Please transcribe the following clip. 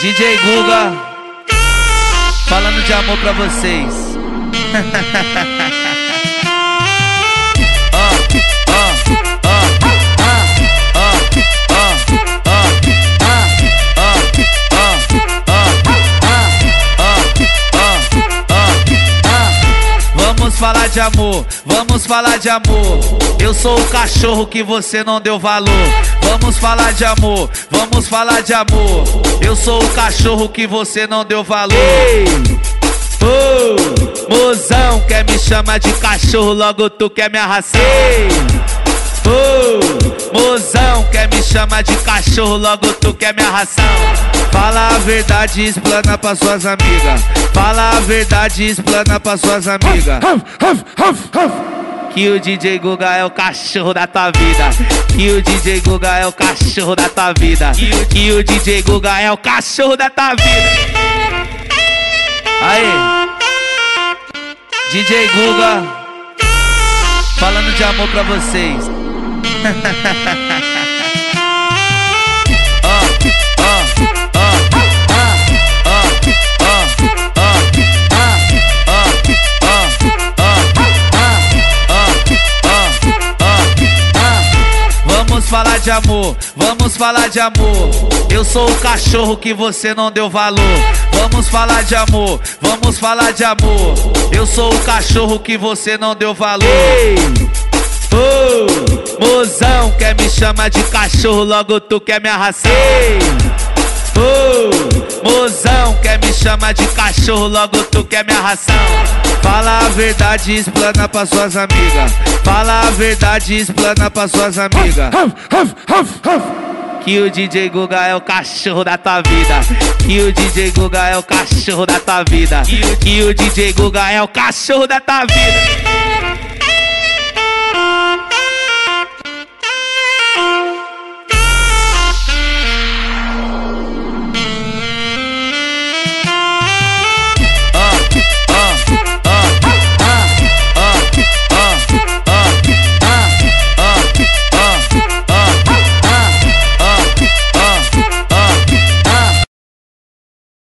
DJ Guga, falando de amor pra vocês. Vamos falar de amor, vamos falar de amor. Eu sou o cachorro que você não deu valor. Vamos falar de amor, vamos falar de amor. Eu sou o cachorro que você não deu valor. Ei! Oh, mozão quer me chamar de cachorro, logo tu quer me arrasar. Ei! Chamar de cachorro, logo tu quer me arrasar. Fala a verdade e explana pra suas amigas. Fala a verdade e explana pra suas amigas. Que o DJ Guga é o cachorro da tua vida. Que o DJ Guga é o cachorro da tua vida. Que o DJ Guga é o cachorro da tua vida. Aí, DJ Guga, falando de amor pra vocês. falar de amor, vamos falar de amor. Eu sou o cachorro que você não deu valor. Vamos falar de amor, vamos falar de amor. Eu sou o cachorro que você não deu valor. Ei! Oh, mozão quer me chamar de cachorro, logo tu quer me arrasar. Ei! Oh, mozão quer me chamar de cachorro, logo tu quer me arrasar. Fala a verdade e explana pra suas amigas. Fala a verdade e explana pra suas amigas. Que o DJ Guga é o cachorro da tua vida. Que o DJ Guga é o cachorro da tua vida. Que o DJ Guga é o cachorro da tua vida.